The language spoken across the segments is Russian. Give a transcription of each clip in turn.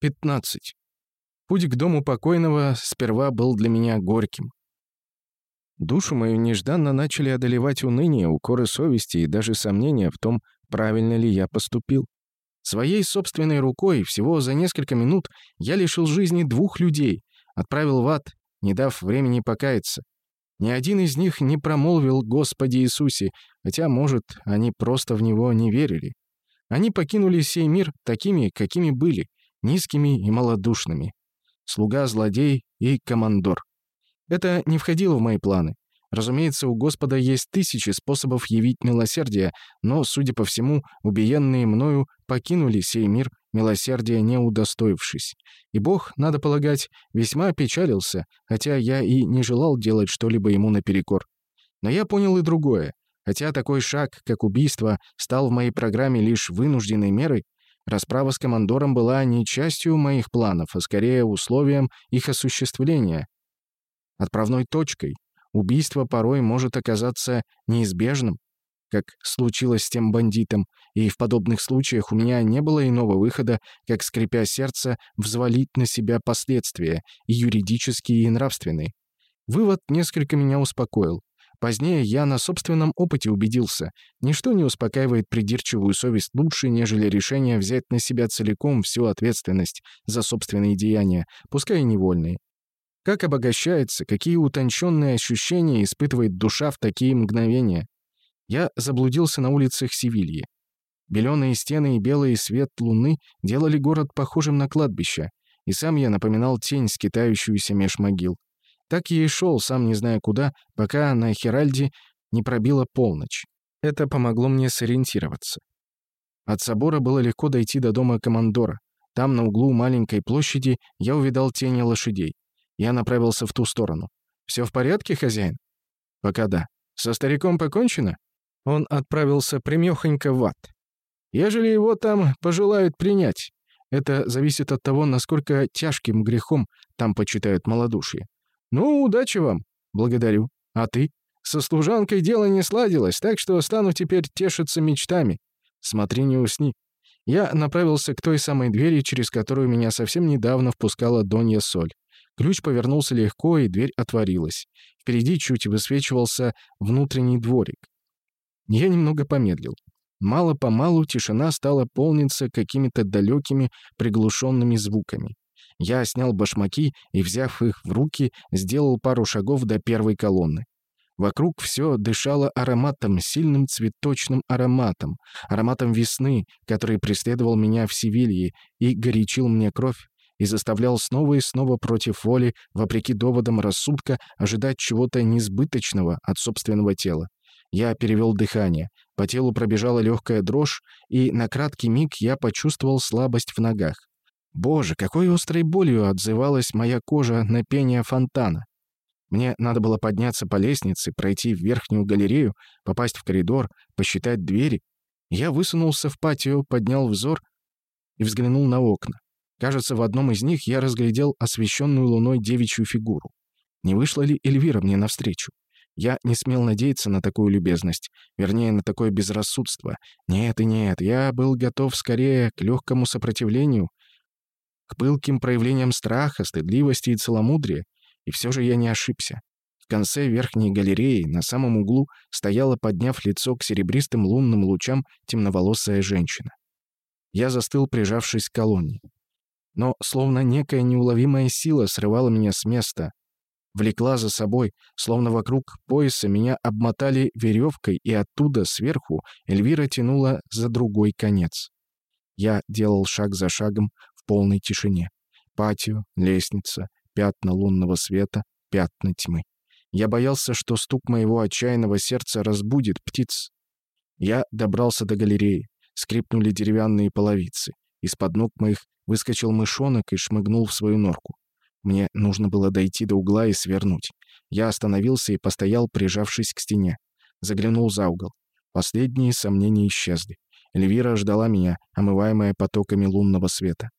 15. Путь к дому покойного сперва был для меня горьким. Душу мою нежданно начали одолевать уныние, укоры совести и даже сомнения в том, правильно ли я поступил. Своей собственной рукой всего за несколько минут я лишил жизни двух людей, отправил в ад, не дав времени покаяться. Ни один из них не промолвил «Господи Иисусе», хотя, может, они просто в Него не верили. Они покинули сей мир такими, какими были, низкими и малодушными. Слуга-злодей и командор. Это не входило в мои планы. Разумеется, у Господа есть тысячи способов явить милосердие, но, судя по всему, убиенные мною покинули сей мир, милосердия не удостоившись. И Бог, надо полагать, весьма опечалился, хотя я и не желал делать что-либо ему наперекор. Но я понял и другое. Хотя такой шаг, как убийство, стал в моей программе лишь вынужденной мерой, Расправа с командором была не частью моих планов, а скорее условием их осуществления. Отправной точкой. Убийство порой может оказаться неизбежным, как случилось с тем бандитом, и в подобных случаях у меня не было иного выхода, как, скрипя сердце, взвалить на себя последствия, и юридические, и нравственные. Вывод несколько меня успокоил. Позднее я на собственном опыте убедился, ничто не успокаивает придирчивую совесть лучше, нежели решение взять на себя целиком всю ответственность за собственные деяния, пускай и невольные. Как обогащается, какие утонченные ощущения испытывает душа в такие мгновения. Я заблудился на улицах Севильи. Беленые стены и белый свет луны делали город похожим на кладбище, и сам я напоминал тень, скитающуюся меж могил. Так я и шел, сам не зная куда, пока на Херальде не пробила полночь. Это помогло мне сориентироваться. От собора было легко дойти до дома командора. Там, на углу маленькой площади, я увидал тени лошадей. Я направился в ту сторону. «Все в порядке, хозяин?» «Пока да. Со стариком покончено?» Он отправился прямёхонько в ад. «Ежели его там пожелают принять, это зависит от того, насколько тяжким грехом там почитают малодушие. «Ну, удачи вам!» «Благодарю. А ты?» «Со служанкой дело не сладилось, так что стану теперь тешиться мечтами. Смотри, не усни». Я направился к той самой двери, через которую меня совсем недавно впускала Донья Соль. Ключ повернулся легко, и дверь отворилась. Впереди чуть высвечивался внутренний дворик. Я немного помедлил. Мало-помалу тишина стала полниться какими-то далекими приглушенными звуками. Я снял башмаки и, взяв их в руки, сделал пару шагов до первой колонны. Вокруг все дышало ароматом, сильным цветочным ароматом, ароматом весны, который преследовал меня в Севилье и горячил мне кровь, и заставлял снова и снова против воли, вопреки доводам рассудка, ожидать чего-то несбыточного от собственного тела. Я перевел дыхание. По телу пробежала легкая дрожь, и на краткий миг я почувствовал слабость в ногах. Боже, какой острой болью отзывалась моя кожа на пение фонтана. Мне надо было подняться по лестнице, пройти в верхнюю галерею, попасть в коридор, посчитать двери. Я высунулся в патио, поднял взор и взглянул на окна. Кажется, в одном из них я разглядел освещенную луной девичью фигуру. Не вышла ли Эльвира мне навстречу? Я не смел надеяться на такую любезность, вернее, на такое безрассудство. Нет и нет, я был готов скорее к легкому сопротивлению, к пылким проявлениям страха, стыдливости и целомудрия, и все же я не ошибся. В конце верхней галереи, на самом углу, стояла, подняв лицо к серебристым лунным лучам, темноволосая женщина. Я застыл, прижавшись к колонне. Но словно некая неуловимая сила срывала меня с места, влекла за собой, словно вокруг пояса меня обмотали веревкой, и оттуда, сверху, Эльвира тянула за другой конец. Я делал шаг за шагом, полной тишине. Патио, лестница, пятна лунного света, пятна тьмы. Я боялся, что стук моего отчаянного сердца разбудит птиц. Я добрался до галереи. Скрипнули деревянные половицы. Из-под ног моих выскочил мышонок и шмыгнул в свою норку. Мне нужно было дойти до угла и свернуть. Я остановился и постоял, прижавшись к стене. Заглянул за угол. Последние сомнения исчезли. Эльвира ждала меня, омываемая потоками лунного света.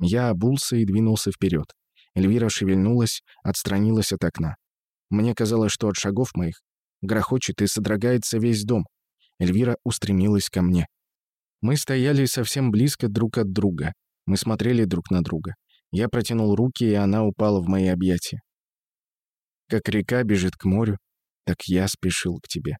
Я обулся и двинулся вперед. Эльвира шевельнулась, отстранилась от окна. Мне казалось, что от шагов моих грохочет и содрогается весь дом. Эльвира устремилась ко мне. Мы стояли совсем близко друг от друга. Мы смотрели друг на друга. Я протянул руки, и она упала в мои объятия. Как река бежит к морю, так я спешил к тебе.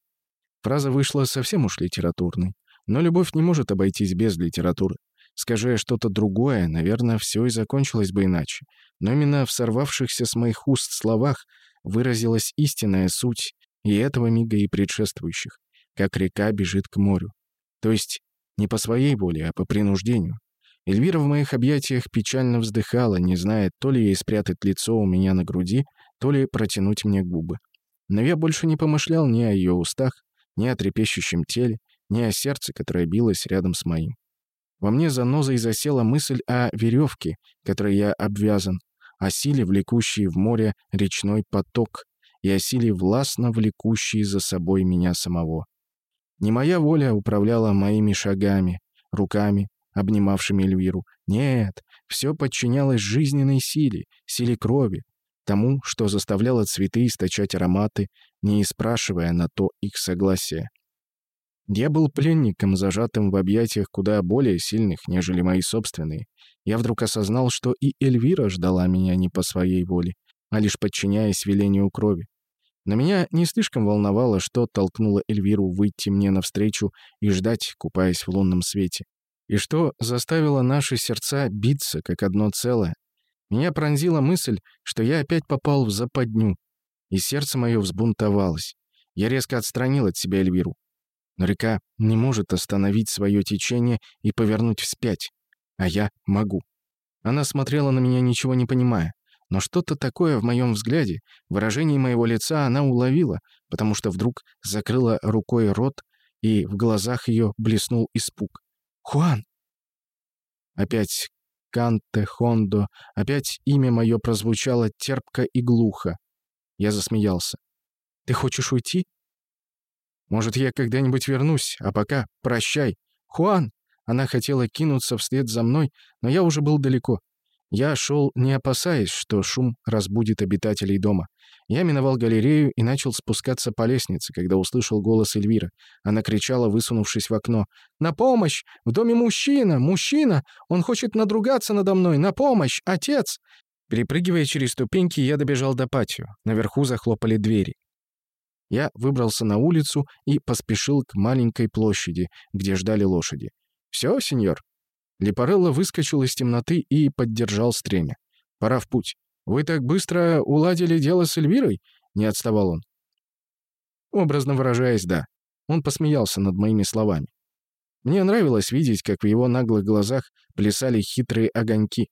Фраза вышла совсем уж литературной. Но любовь не может обойтись без литературы. Скажи что-то другое, наверное, все и закончилось бы иначе. Но именно в сорвавшихся с моих уст словах выразилась истинная суть и этого мига, и предшествующих. Как река бежит к морю. То есть не по своей воле, а по принуждению. Эльвира в моих объятиях печально вздыхала, не зная, то ли ей спрятать лицо у меня на груди, то ли протянуть мне губы. Но я больше не помышлял ни о ее устах, ни о трепещущем теле, ни о сердце, которое билось рядом с моим. Во мне занозой засела мысль о веревке, которой я обвязан, о силе, влекущей в море речной поток, и о силе, властно влекущей за собой меня самого. Не моя воля управляла моими шагами, руками, обнимавшими Эльвиру. Нет, все подчинялось жизненной силе, силе крови, тому, что заставляло цветы источать ароматы, не спрашивая на то их согласия. Я был пленником, зажатым в объятиях куда более сильных, нежели мои собственные. Я вдруг осознал, что и Эльвира ждала меня не по своей воле, а лишь подчиняясь велению крови. Но меня не слишком волновало, что толкнуло Эльвиру выйти мне навстречу и ждать, купаясь в лунном свете. И что заставило наши сердца биться, как одно целое. Меня пронзила мысль, что я опять попал в западню, и сердце мое взбунтовалось. Я резко отстранил от себя Эльвиру. Но река не может остановить свое течение и повернуть вспять. А я могу. Она смотрела на меня, ничего не понимая. Но что-то такое в моем взгляде, выражении моего лица она уловила, потому что вдруг закрыла рукой рот, и в глазах ее блеснул испуг. «Хуан!» Опять Канте, Хондо, опять имя мое прозвучало терпко и глухо. Я засмеялся. «Ты хочешь уйти?» Может, я когда-нибудь вернусь, а пока прощай. Хуан!» Она хотела кинуться вслед за мной, но я уже был далеко. Я шел, не опасаясь, что шум разбудит обитателей дома. Я миновал галерею и начал спускаться по лестнице, когда услышал голос Эльвиры. Она кричала, высунувшись в окно. «На помощь! В доме мужчина! Мужчина! Он хочет надругаться надо мной! На помощь! Отец!» Перепрыгивая через ступеньки, я добежал до патио. Наверху захлопали двери. Я выбрался на улицу и поспешил к маленькой площади, где ждали лошади. «Все, сеньор?» Лепарелло выскочил из темноты и поддержал стремя. «Пора в путь. Вы так быстро уладили дело с Эльвирой?» — не отставал он. Образно выражаясь, да. Он посмеялся над моими словами. Мне нравилось видеть, как в его наглых глазах плясали хитрые огоньки.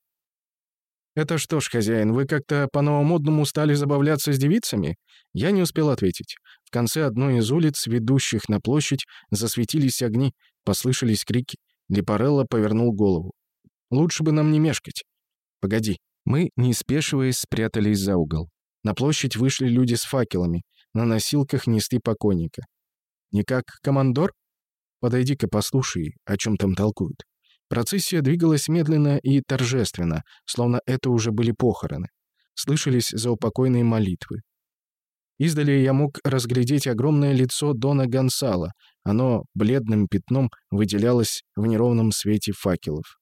«Это что ж, хозяин, вы как-то по-новомодному стали забавляться с девицами?» Я не успел ответить. В конце одной из улиц, ведущих на площадь, засветились огни, послышались крики. Лепарелло повернул голову. «Лучше бы нам не мешкать». «Погоди». Мы, не спешиваясь, спрятались за угол. На площадь вышли люди с факелами. На носилках несли покойника. «Не как командор?» «Подойди-ка послушай, о чем там толкуют». Процессия двигалась медленно и торжественно, словно это уже были похороны. Слышались заупокойные молитвы. Издали я мог разглядеть огромное лицо Дона Гонсала. Оно бледным пятном выделялось в неровном свете факелов.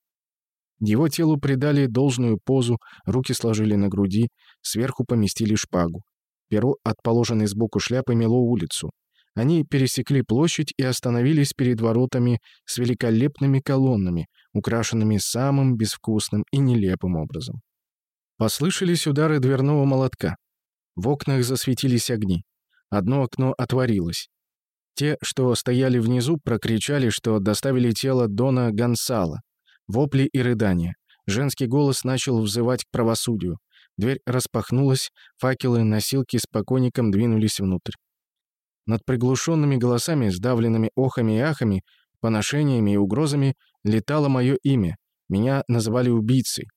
Его телу придали должную позу, руки сложили на груди, сверху поместили шпагу. Перо от положенной сбоку шляпы мело улицу. Они пересекли площадь и остановились перед воротами с великолепными колоннами, украшенными самым безвкусным и нелепым образом. Послышались удары дверного молотка. В окнах засветились огни. Одно окно отворилось. Те, что стояли внизу, прокричали, что доставили тело Дона Гонсала. Вопли и рыдания. Женский голос начал взывать к правосудию. Дверь распахнулась, факелы, носилки с покойником двинулись внутрь. Над приглушенными голосами, сдавленными охами и ахами, поношениями и угрозами летало мое имя. Меня называли убийцей.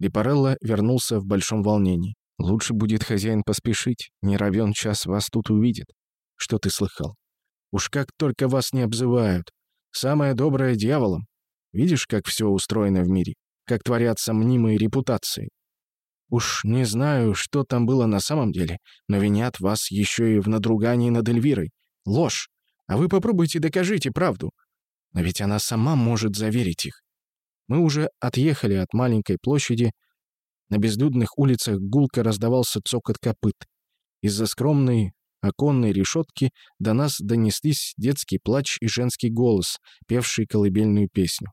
Липарелло вернулся в большом волнении. Лучше будет хозяин поспешить, не равен час вас тут увидит. Что ты слыхал? Уж как только вас не обзывают. Самое доброе дьяволом. Видишь, как все устроено в мире? Как творятся мнимые репутации? Уж не знаю, что там было на самом деле, но винят вас еще и в надругании над Эльвирой. Ложь. А вы попробуйте докажите правду. Но ведь она сама может заверить их. Мы уже отъехали от маленькой площади. На безлюдных улицах гулко раздавался цокот копыт. Из-за скромной оконной решетки до нас донеслись детский плач и женский голос, певший колыбельную песню.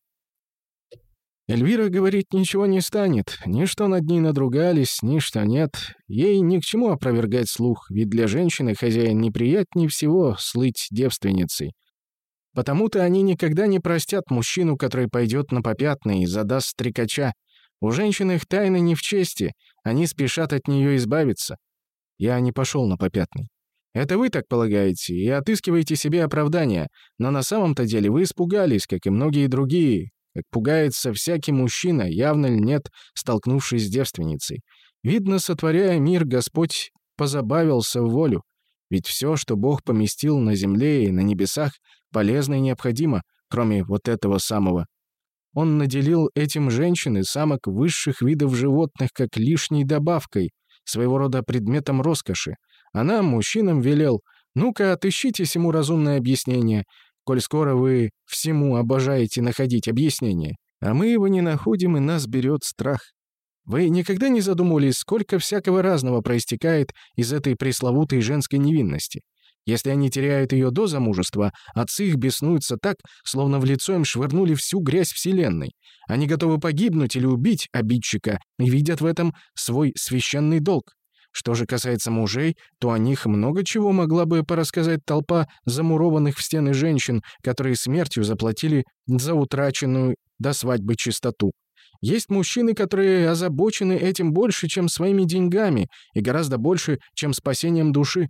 Эльвира говорить ничего не станет, ни что над ней надругались, ни что нет. Ей ни к чему опровергать слух, ведь для женщины хозяин неприятнее всего слыть девственницей. Потому-то они никогда не простят мужчину, который пойдет на попятный и задаст стрекача. У женщин их тайны не в чести, они спешат от нее избавиться. Я не пошел на попятный. Это вы так полагаете и отыскиваете себе оправдания, но на самом-то деле вы испугались, как и многие другие, как пугается всякий мужчина, явно ли нет, столкнувшись с девственницей. Видно, сотворяя мир, Господь позабавился в волю. Ведь все, что Бог поместил на земле и на небесах, полезно и необходимо, кроме вот этого самого. Он наделил этим женщин и самок высших видов животных как лишней добавкой, своего рода предметом роскоши. А нам, мужчинам, велел, ну-ка, отыщите ему разумное объяснение, коль скоро вы всему обожаете находить объяснение, а мы его не находим, и нас берет страх. Вы никогда не задумывались, сколько всякого разного проистекает из этой пресловутой женской невинности? Если они теряют ее до замужества, отцы их беснуются так, словно в лицо им швырнули всю грязь Вселенной. Они готовы погибнуть или убить обидчика и видят в этом свой священный долг. Что же касается мужей, то о них много чего могла бы порассказать толпа замурованных в стены женщин, которые смертью заплатили за утраченную до свадьбы чистоту. Есть мужчины, которые озабочены этим больше, чем своими деньгами, и гораздо больше, чем спасением души.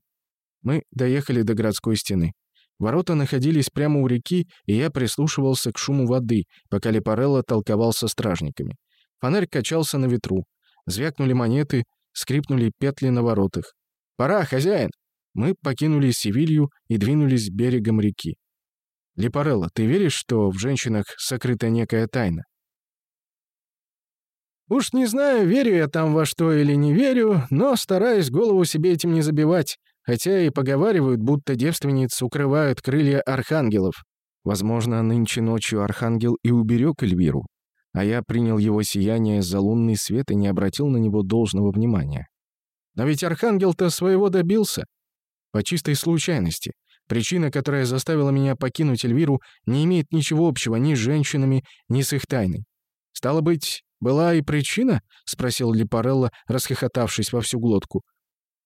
Мы доехали до городской стены. Ворота находились прямо у реки, и я прислушивался к шуму воды, пока Лепарелло толковал со стражниками. Фонарь качался на ветру. Звякнули монеты, скрипнули петли на воротах. «Пора, хозяин!» Мы покинули Севилью и двинулись берегом реки. «Лепарелло, ты веришь, что в женщинах сокрыта некая тайна?» «Уж не знаю, верю я там во что или не верю, но стараюсь голову себе этим не забивать, хотя и поговаривают, будто девственниц укрывают крылья архангелов. Возможно, нынче ночью архангел и уберег Эльвиру а я принял его сияние за лунный свет и не обратил на него должного внимания. Но ведь Архангел-то своего добился. По чистой случайности. Причина, которая заставила меня покинуть Эльвиру, не имеет ничего общего ни с женщинами, ни с их тайной. «Стало быть, была и причина?» — спросил Липарелло, расхохотавшись во всю глотку.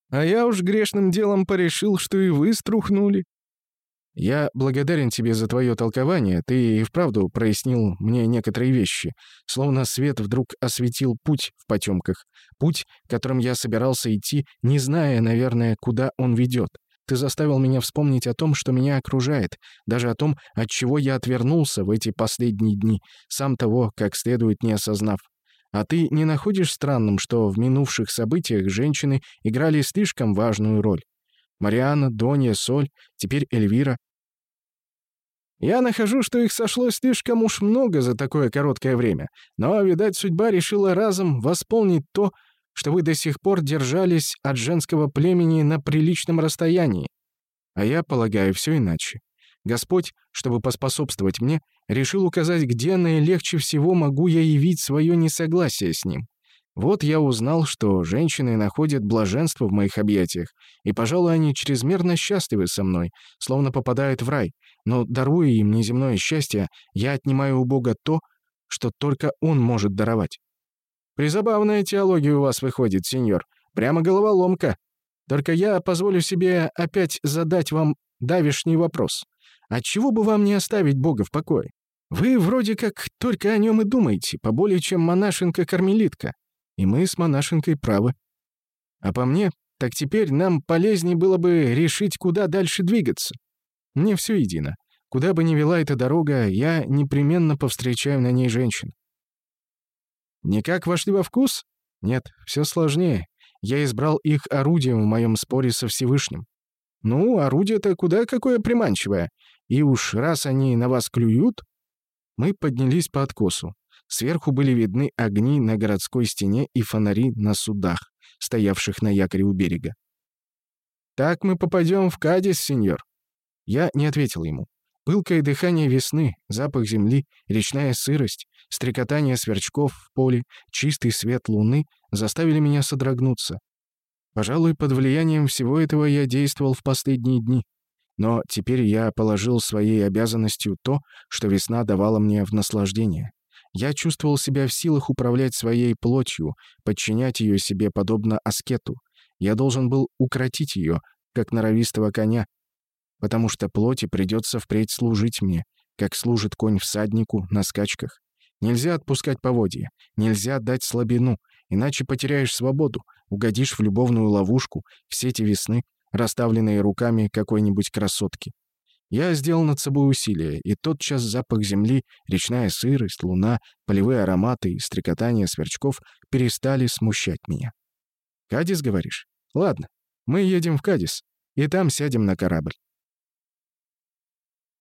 «А я уж грешным делом порешил, что и вы струхнули. «Я благодарен тебе за твое толкование. Ты и вправду прояснил мне некоторые вещи. Словно свет вдруг осветил путь в потемках. Путь, которым я собирался идти, не зная, наверное, куда он ведет. Ты заставил меня вспомнить о том, что меня окружает, даже о том, от чего я отвернулся в эти последние дни, сам того, как следует не осознав. А ты не находишь странным, что в минувших событиях женщины играли слишком важную роль? Мариана, Донья, Соль, теперь Эльвира. Я нахожу, что их сошло слишком уж много за такое короткое время, но, видать, судьба решила разом восполнить то, что вы до сих пор держались от женского племени на приличном расстоянии. А я полагаю все иначе. Господь, чтобы поспособствовать мне, решил указать, где наилегче всего могу я явить свое несогласие с ним. Вот я узнал, что женщины находят блаженство в моих объятиях, и, пожалуй, они чрезмерно счастливы со мной, словно попадают в рай, но, даруя им неземное счастье, я отнимаю у Бога то, что только Он может даровать. Призабавная теология у вас выходит, сеньор. Прямо головоломка. Только я позволю себе опять задать вам давишний вопрос. Отчего бы вам не оставить Бога в покое? Вы вроде как только о нем и думаете, поболее чем монашенка-кармелитка. И мы с монашенкой правы. А по мне, так теперь нам полезнее было бы решить, куда дальше двигаться. Мне все едино. Куда бы ни вела эта дорога, я непременно повстречаю на ней женщин. Никак вошли во вкус? Нет, все сложнее. Я избрал их орудием в моем споре со Всевышним. Ну, орудие-то куда какое приманчивое. И уж раз они на вас клюют... Мы поднялись по откосу. Сверху были видны огни на городской стене и фонари на судах, стоявших на якоре у берега. «Так мы попадем в Кадис, сеньор?» Я не ответил ему. Пылкое дыхание весны, запах земли, речная сырость, стрекотание сверчков в поле, чистый свет луны заставили меня содрогнуться. Пожалуй, под влиянием всего этого я действовал в последние дни. Но теперь я положил своей обязанностью то, что весна давала мне в наслаждение. Я чувствовал себя в силах управлять своей плотью, подчинять ее себе подобно аскету. Я должен был укротить ее, как норовистого коня, потому что плоти придется впредь служить мне, как служит конь всаднику на скачках. Нельзя отпускать поводья, нельзя дать слабину, иначе потеряешь свободу, угодишь в любовную ловушку, в сети весны, расставленные руками какой-нибудь красотки. Я сделал над собой усилие, и тотчас запах земли, речная сырость, луна, полевые ароматы и стрекотание сверчков перестали смущать меня. «Кадис, говоришь? Ладно, мы едем в Кадис, и там сядем на корабль.